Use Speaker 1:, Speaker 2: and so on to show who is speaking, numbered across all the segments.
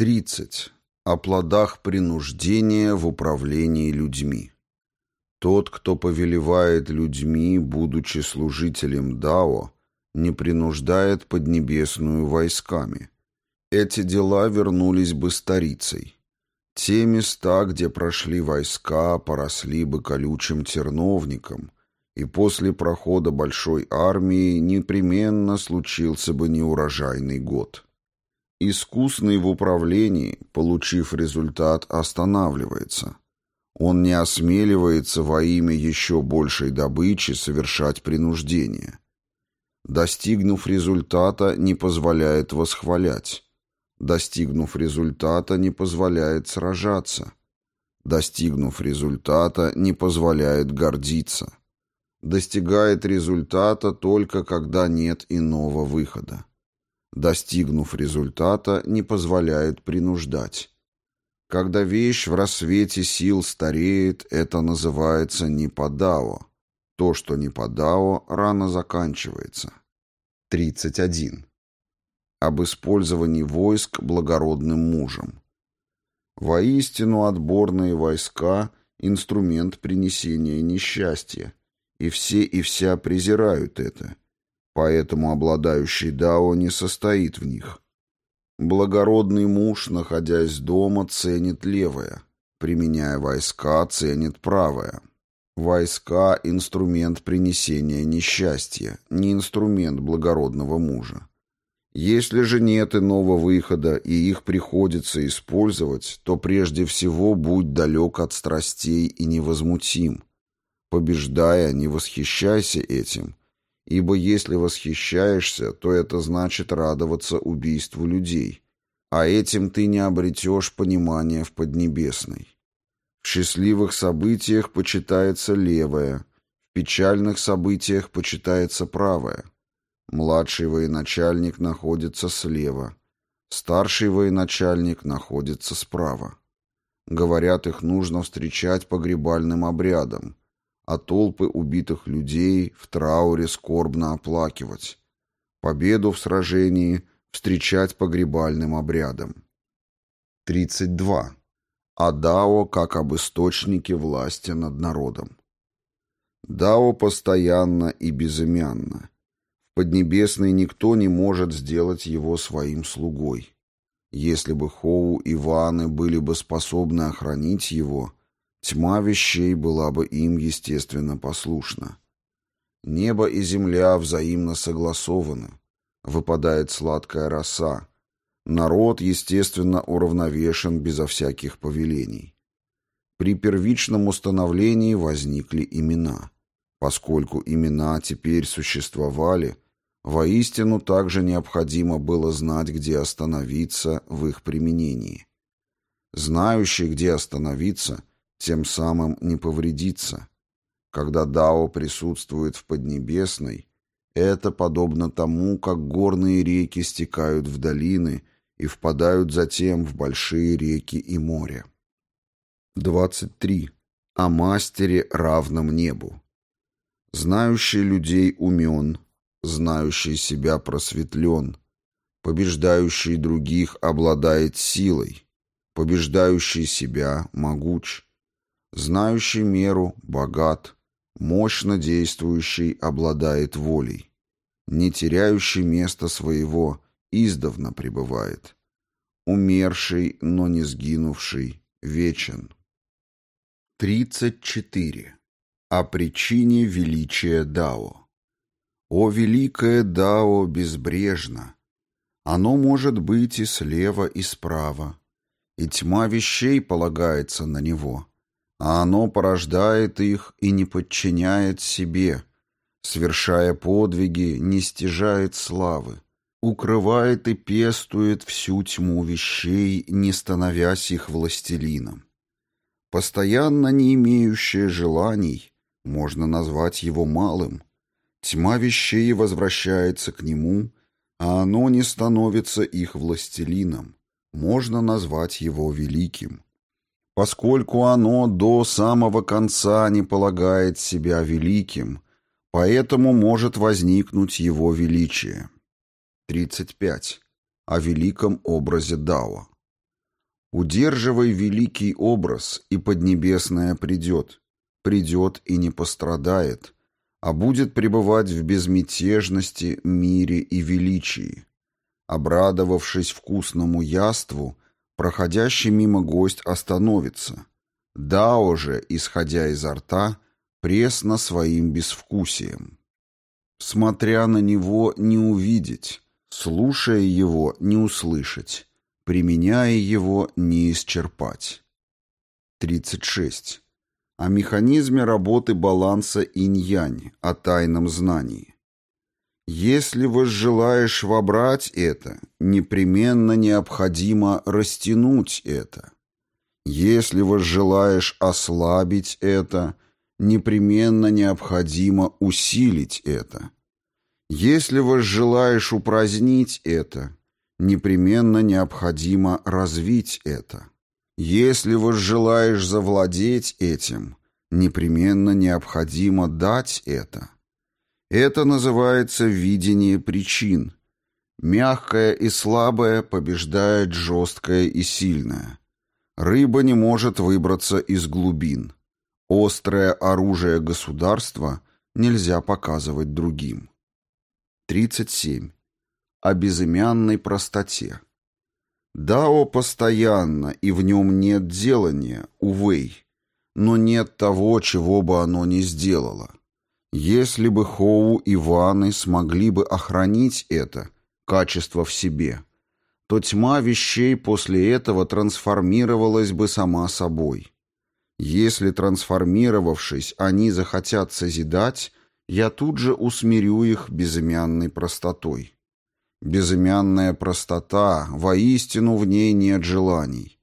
Speaker 1: 30. О плодах принуждения в управлении людьми. Тот, кто повелевает людьми, будучи служителем Дао, не принуждает Поднебесную войсками. Эти дела вернулись бы старицей. Те места, где прошли войска, поросли бы колючим терновником, и после прохода большой армии непременно случился бы неурожайный год. Искусный в управлении, получив результат, останавливается. Он не осмеливается во имя еще большей добычи совершать принуждение. Достигнув результата, не позволяет восхвалять. Достигнув результата, не позволяет сражаться. Достигнув результата, не позволяет гордиться. Достигает результата только когда нет иного выхода. Достигнув результата, не позволяет принуждать. Когда вещь в рассвете сил стареет, это называется не подао. То, что не подао, рано заканчивается. 31. Об использовании войск благородным мужем. Воистину отборные войска – инструмент принесения несчастья, и все и вся презирают это, поэтому обладающий Дао не состоит в них. Благородный муж, находясь дома, ценит левое, применяя войска, ценит правое. Войска – инструмент принесения несчастья, не инструмент благородного мужа. Если же нет иного выхода и их приходится использовать, то прежде всего будь далек от страстей и невозмутим. Побеждая, не восхищайся этим, ибо если восхищаешься, то это значит радоваться убийству людей, а этим ты не обретешь понимания в Поднебесной. В счастливых событиях почитается левое, в печальных событиях почитается правое. Младший военачальник находится слева, старший военачальник находится справа. Говорят, их нужно встречать погребальным обрядом, а толпы убитых людей в трауре скорбно оплакивать. Победу в сражении встречать погребальным обрядом. 32. А Дао как об источнике власти над народом. Дао постоянно и безымянно. В Поднебесной никто не может сделать его своим слугой. Если бы Хоу и Ваны были бы способны охранить его, Тьма вещей была бы им, естественно, послушна. Небо и земля взаимно согласованы. Выпадает сладкая роса. Народ, естественно, уравновешен безо всяких повелений. При первичном установлении возникли имена. Поскольку имена теперь существовали, воистину также необходимо было знать, где остановиться в их применении. Знающий, где остановиться – тем самым не повредиться. Когда Дао присутствует в Поднебесной, это подобно тому, как горные реки стекают в долины и впадают затем в большие реки и море. 23. О мастере, равном небу. Знающий людей умен, знающий себя просветлен, побеждающий других обладает силой, побеждающий себя могуч, Знающий меру богат, мощно действующий обладает волей. Не теряющий места своего издавна пребывает. Умерший, но не сгинувший, вечен. 34. О причине величия Дао. О великое Дао безбрежно! Оно может быть и слева, и справа, и тьма вещей полагается на него а оно порождает их и не подчиняет себе, совершая подвиги, не стяжает славы, укрывает и пестует всю тьму вещей, не становясь их властелином. Постоянно не имеющее желаний, можно назвать его малым, тьма вещей возвращается к нему, а оно не становится их властелином, можно назвать его великим поскольку оно до самого конца не полагает себя великим, поэтому может возникнуть его величие. 35. О великом образе Дао. Удерживай великий образ, и поднебесное придет. Придет и не пострадает, а будет пребывать в безмятежности, мире и величии. Обрадовавшись вкусному яству, проходящий мимо гость остановится. Дао же, исходя изо рта, пресно своим безвкусием. Смотря на него, не увидеть, слушая его, не услышать, применяя его, не исчерпать. 36. О механизме работы баланса инь-янь, о тайном знании. Если возжелаешь вобрать это, непременно необходимо растянуть это. Если возжелаешь ослабить это, непременно необходимо усилить это. Если возжелаешь упразднить это, непременно необходимо развить это. Если возжелаешь завладеть этим, непременно необходимо дать это. Это называется видение причин. Мягкое и слабое побеждает жесткое и сильное. Рыба не может выбраться из глубин. Острое оружие государства нельзя показывать другим. 37. О безымянной простоте. Дао постоянно, и в нем нет делания, увей, но нет того, чего бы оно ни сделало. Если бы Хоу и Ваны смогли бы охранить это, качество в себе, то тьма вещей после этого трансформировалась бы сама собой. Если, трансформировавшись, они захотят созидать, я тут же усмирю их безымянной простотой. Безымянная простота, воистину в ней нет желаний.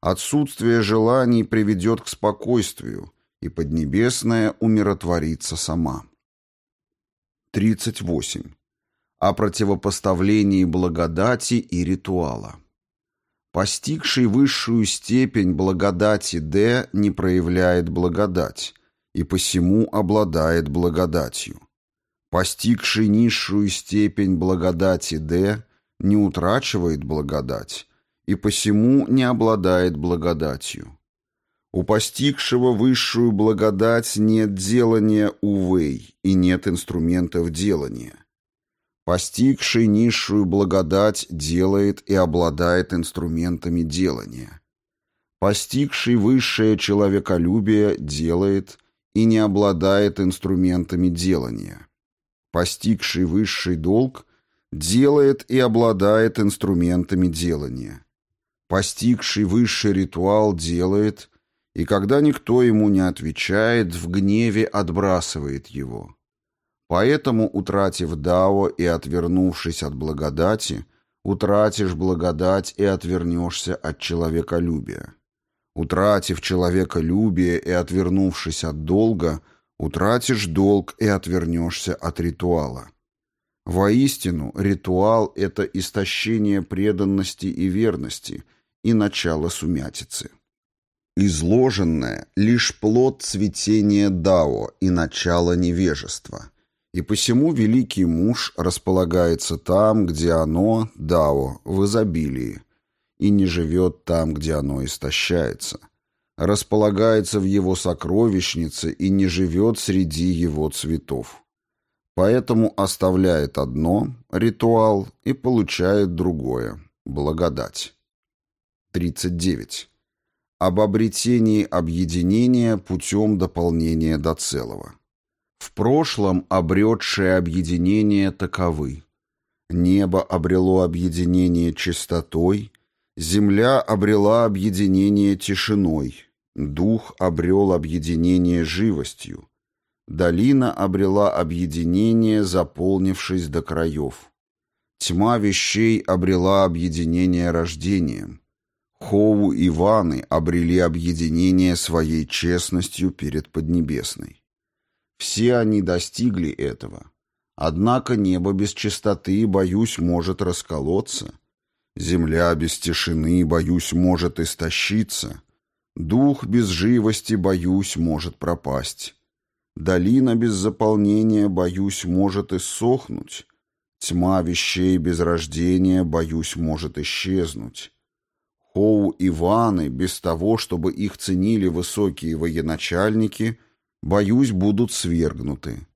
Speaker 1: Отсутствие желаний приведет к спокойствию, и Поднебесная умиротворится сама. 38. О противопоставлении благодати и ритуала. Постигший высшую степень благодати Д не проявляет благодать, и посему обладает благодатью. Постигший низшую степень благодати Д не утрачивает благодать, и посему не обладает благодатью. У постигшего высшую благодать нет делания увей и нет инструментов делания. Постигший низшую благодать делает и обладает инструментами делания. Постигший высшее человеколюбие делает и не обладает инструментами делания. Постигший высший долг делает и обладает инструментами делания. Постигший высший ритуал делает, и когда никто ему не отвечает, в гневе отбрасывает его. Поэтому, утратив Дао и отвернувшись от благодати, утратишь благодать и отвернешься от человеколюбия. Утратив человеколюбие и отвернувшись от долга, утратишь долг и отвернешься от ритуала. Воистину, ритуал — это истощение преданности и верности и начало сумятицы. Изложенное — лишь плод цветения Дао и начало невежества — и посему великий муж располагается там, где оно, Дао, в изобилии, и не живет там, где оно истощается. Располагается в его сокровищнице и не живет среди его цветов. Поэтому оставляет одно, ритуал, и получает другое, благодать. 39. Об обретении объединения путем дополнения до целого. В прошлом обретшие объединение таковы. Небо обрело объединение чистотой, земля обрела объединение тишиной, дух обрел объединение живостью, долина обрела объединение, заполнившись до краев. Тьма вещей обрела объединение рождением. Хоу и Ваны обрели объединение своей честностью перед Поднебесной. Все они достигли этого. Однако небо без чистоты, боюсь, может расколоться. Земля без тишины, боюсь, может истощиться. Дух без живости, боюсь, может пропасть. Долина без заполнения, боюсь, может иссохнуть. Тьма вещей без рождения, боюсь, может исчезнуть. Хоу Иваны, без того, чтобы их ценили высокие военачальники, боюсь, будут свергнуты.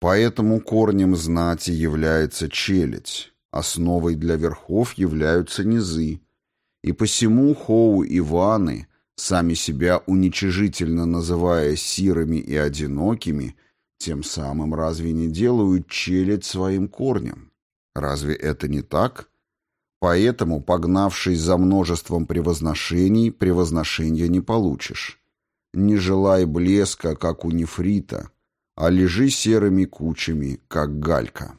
Speaker 1: Поэтому корнем знати является челядь, основой для верхов являются низы, и посему Хоу Иваны, сами себя уничижительно называя сирыми и одинокими, тем самым разве не делают челядь своим корнем? Разве это не так? Поэтому, погнавшись за множеством превозношений, превозношения не получишь. Не желай блеска, как у нефрита, а лежи серыми кучами, как галька.